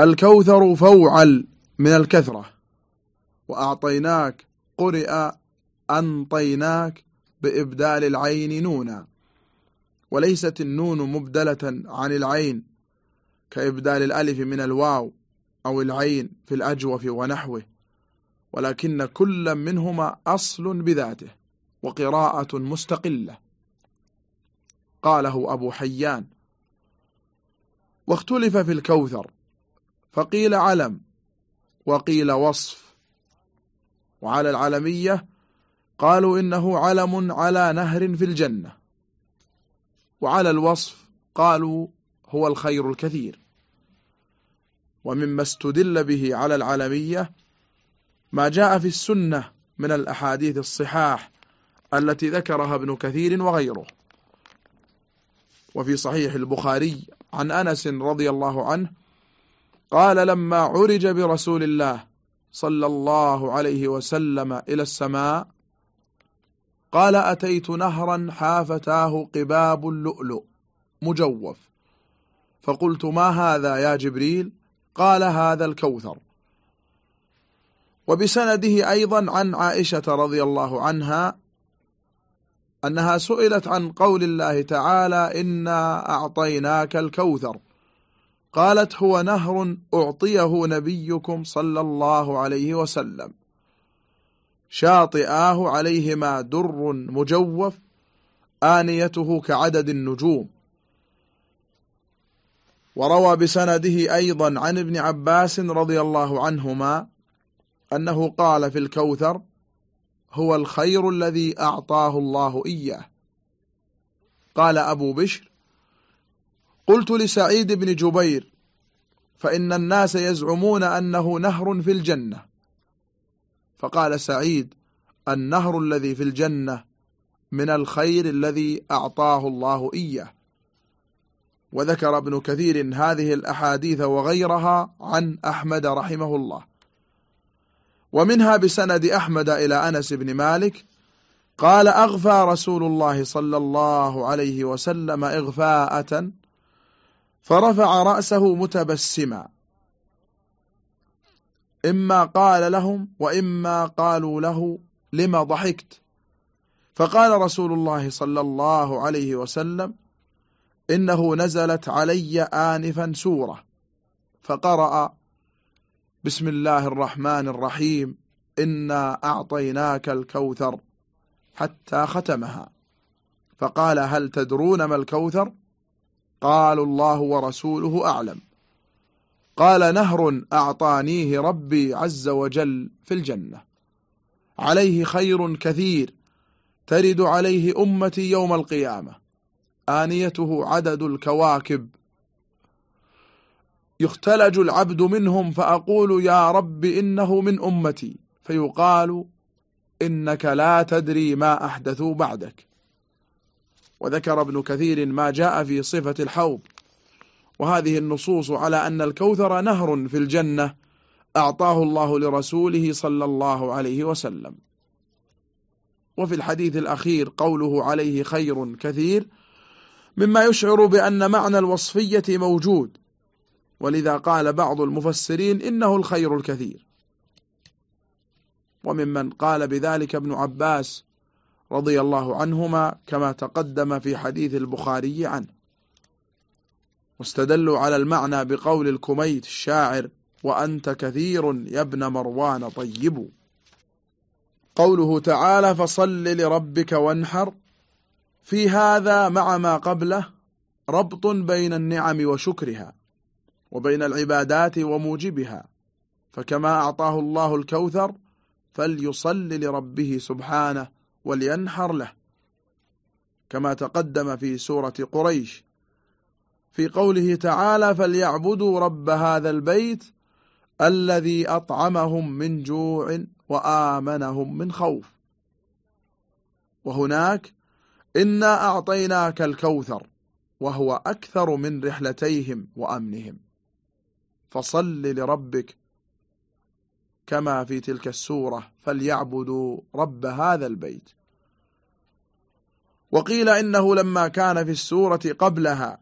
الكوثر فوعل من الكثرة. وأعطيناك قرئ أنطيناك بإبدال العين نونا. وليست النون مبدلة عن العين كإبدال الألف من الواو أو العين في الأجوف ونحوه. ولكن كل منهما أصل بذاته وقراءة مستقلة. قاله أبو حيان. واختلف في الكوثر. فقيل علم وقيل وصف. وعلى العلمية قالوا إنه علم على نهر في الجنة. وعلى الوصف قالوا هو الخير الكثير. ومما استدل به على العلمية ما جاء في السنة من الأحاديث الصحاح التي ذكرها ابن كثير وغيره. وفي صحيح البخاري عن أنس رضي الله عنه قال لما عرج برسول الله صلى الله عليه وسلم إلى السماء قال أتيت نهرا حافتاه قباب اللؤلؤ مجوف. فقلت ما هذا يا جبريل؟ قال هذا الكوثر. وبسنده أيضا عن عائشة رضي الله عنها أنها سئلت عن قول الله تعالى إنا أعطيناك الكوثر. قالت هو نهر أعطيه نبيكم صلى الله عليه وسلم. شاطئاه عليهما در مجوف آنيته كعدد النجوم. وروى بسنده أيضا عن ابن عباس رضي الله عنهما أنه قال في الكوثر هو الخير الذي أعطاه الله إياه. قال أبو بشر قلت لسعيد بن جبير فإن الناس يزعمون أنه نهر في الجنة. فقال سعيد النهر الذي في الجنة من الخير الذي أعطاه الله إياه. وذكر ابن كثير هذه الأحاديث وغيرها عن أحمد رحمه الله. ومنها بسند أحمد إلى أنس بن مالك قال أغفى رسول الله صلى الله عليه وسلم إغفاءة فرفع رأسه متبسما. إما قال لهم وإما قالوا له لما ضحكت؟ فقال رسول الله صلى الله عليه وسلم إنه نزلت علي آنفا سورة. فقرأ بسم الله الرحمن الرحيم إنا أعطيناك الكوثر حتى ختمها. فقال هل تدرون ما الكوثر؟ قالوا الله ورسوله أعلم. قال نهر أعطانيه ربي عز وجل في الجنة. عليه خير كثير ترد عليه أمتي يوم القيامة. آنيته عدد الكواكب. يختلج العبد منهم فأقول يا رب إنه من أمتي. فيقال إنك لا تدري ما أحدثوا بعدك. وذكر ابن كثير ما جاء في صفة الحوض. وهذه النصوص على أن الكوثر نهر في الجنة أعطاه الله لرسوله صلى الله عليه وسلم. وفي الحديث الأخير قوله عليه خير كثير مما يشعر بأن معنى الوصفية موجود. ولذا قال بعض المفسرين إنه الخير الكثير. وممن قال بذلك ابن عباس رضي الله عنهما كما تقدم في حديث البخاري عنه. واستدلوا على المعنى بقول الكميت الشاعر وأنت كثير يا ابن مروان طيب قوله تعالى فصل لربك وانحر في هذا مع ما قبله ربط بين النعم وشكرها وبين العبادات وموجبها. فكما أعطاه الله الكوثر فليصل لربه سبحانه ولينحر له كما تقدم في سورة قريش. في قوله تعالى فليعبدوا رب هذا البيت الذي أطعمهم من جوع وآمنهم من خوف. وهناك إنا أعطيناك الكوثر وهو أكثر من رحلتيهم وأمنهم. فصل لربك كما في تلك السورة فليعبدوا رب هذا البيت. وقيل إنه لما كان في السورة قبلها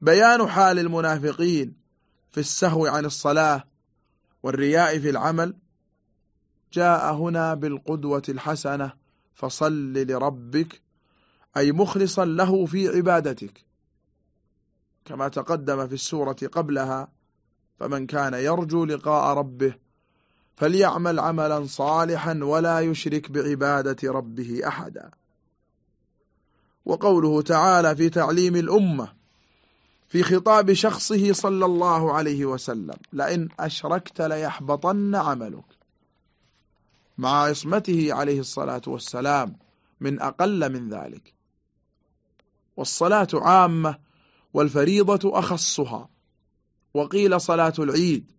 بيان حال المنافقين في السهو عن الصلاة والرياء في العمل جاء هنا بالقدوة الحسنة فصل لربك أي مخلصا له في عبادتك. كما تقدم في السورة قبلها فمن كان يرجو لقاء ربه فليعمل عملا صالحا ولا يشرك بعبادة ربه أحدا. وقوله تعالى في تعليم الأمة في خطاب شخصه صلى الله عليه وسلم لئن أشركت ليحبطن عملك. مع عصمته عليه الصلاة والسلام من أقل من ذلك. والصلاة عامة والفريضة أخصها. وقيل صلاة العيد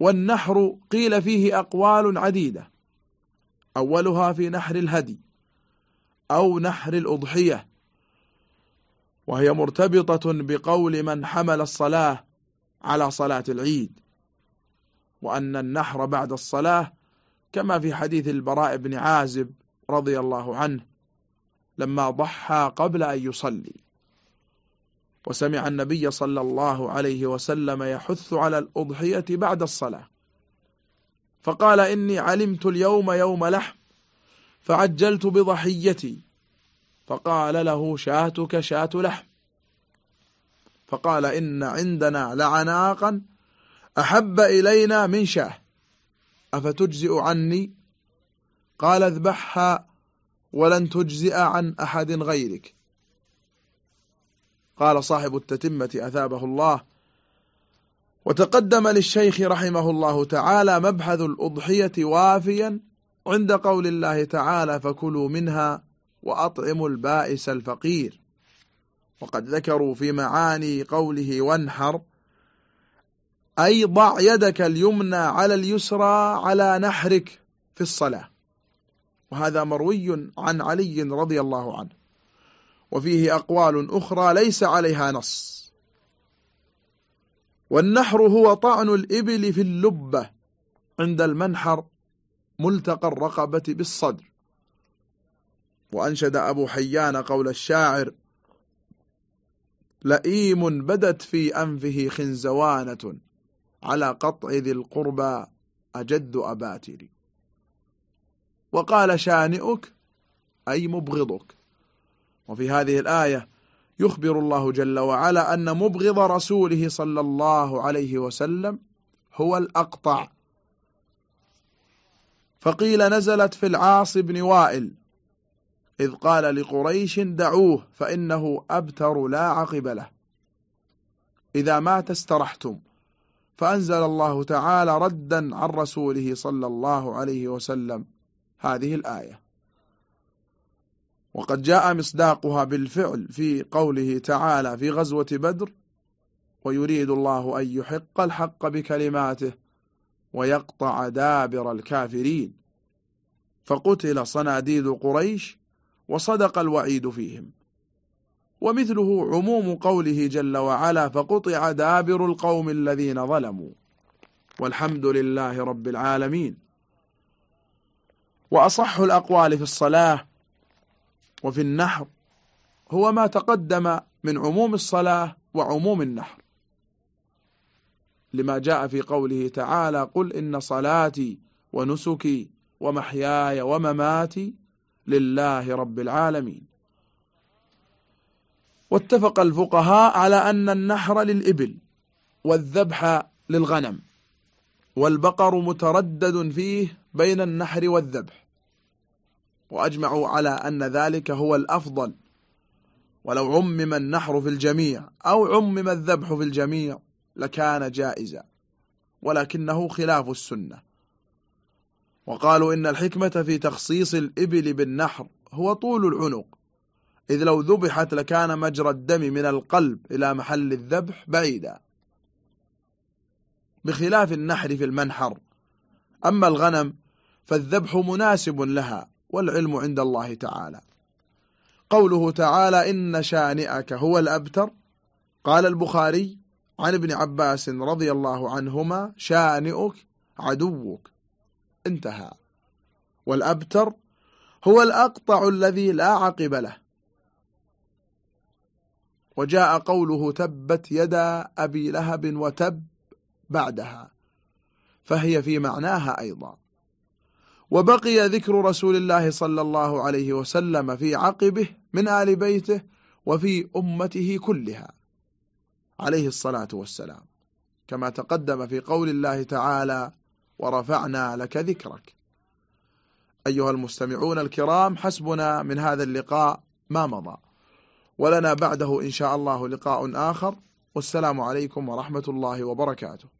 والنحر قيل فيه أقوال عديدة. أولها في نحر الهدي أو نحر الأضحية وهي مرتبطة بقول من حمل الصلاة على صلاة العيد وأن النحر بعد الصلاة كما في حديث البراء بن عازب رضي الله عنه لما ضحى قبل أن يصلي. وسمع النبي صلى الله عليه وسلم يحث على الأضحية بعد الصلاة. فقال إني علمت اليوم يوم لحم فعجلت بضحيتي. فقال له شاتك شات لحم. فقال إن عندنا لعناقا أحب إلينا من شاه. أفتجزئ عني؟ قال اذبحها ولن تجزئ عن أحد غيرك. قال صاحب التتمة أثابه الله. وتقدم للشيخ رحمه الله تعالى مبحث الأضحية وافيا عند قول الله تعالى فكلوا منها وأطعموا البائس الفقير وقد ذكروا في معاني قوله وانحر أي ضع يدك اليمنى على اليسرى على نحرك في الصلاة. وهذا مروي عن علي رضي الله عنه. وفيه أقوال أخرى ليس عليها نص. والنحر هو طعن الإبل في اللبة عند المنحر ملتقى الرقبة بالصدر. وأنشد أبو حيان قول الشاعر لئيم بدت في أنفه خنزوانة على قطع ذي القربى أجد أباتري. وقال شانئك أي مبغضك. وفي هذه الآية يخبر الله جل وعلا أن مبغض رسوله صلى الله عليه وسلم هو الأقطع. فقيل نزلت في العاص بن وائل إذ قال لقريش دعوه فإنه أبتر لا عقب له. إذا مات استرحتم. فأنزل الله تعالى ردا عن رسوله صلى الله عليه وسلم هذه الآية. وقد جاء مصداقها بالفعل في قوله تعالى في غزوة بدر ويريد الله أن يحق الحق بكلماته ويقطع دابر الكافرين. فقتل صناديد قريش وصدق الوعيد فيهم. ومثله عموم قوله جل وعلا فقطع دابر القوم الذين ظلموا. والحمد لله رب العالمين. وأصح الأقوال في الصلاة وفي النحر هو ما تقدم من عموم الصلاة وعموم النحر. لما جاء في قوله تعالى قل إن صلاتي ونسكي ومحياي ومماتي لله رب العالمين. واتفق الفقهاء على أن النحر للإبل والذبح للغنم والبقر متردد فيه بين النحر والذبح. وأجمعوا على أن ذلك هو الأفضل. ولو عمم النحر في الجميع أو عمم الذبح في الجميع لكان جائزا. ولكنه خلاف السنة. وقالوا إن الحكمة في تخصيص الإبل بالنحر هو طول العنق. إذ لو ذبحت لكان مجرى الدم من القلب إلى محل الذبح بعيدا. بخلاف النحر في المنحر. أما الغنم فالذبح مناسب لها. والعلم عند الله تعالى. قوله تعالى إن شانئك هو الأبتر. قال البخاري عن ابن عباس رضي الله عنهما شانئك عدوك. انتهى. والأبتر هو الأقطع الذي لا عقب له. وجاء قوله تبت يدا أبي لهب وتب بعدها. فهي في معناها أيضا. وبقي ذكر رسول الله صلى الله عليه وسلم في عقبه من آل بيته وفي أمته كلها. عليه الصلاة والسلام. كما تقدم في قول الله تعالى ورفعنا لك ذكرك. أيها المستمعون الكرام حسبنا من هذا اللقاء ما مضى. ولنا بعده إن شاء الله لقاء آخر. والسلام عليكم ورحمة الله وبركاته.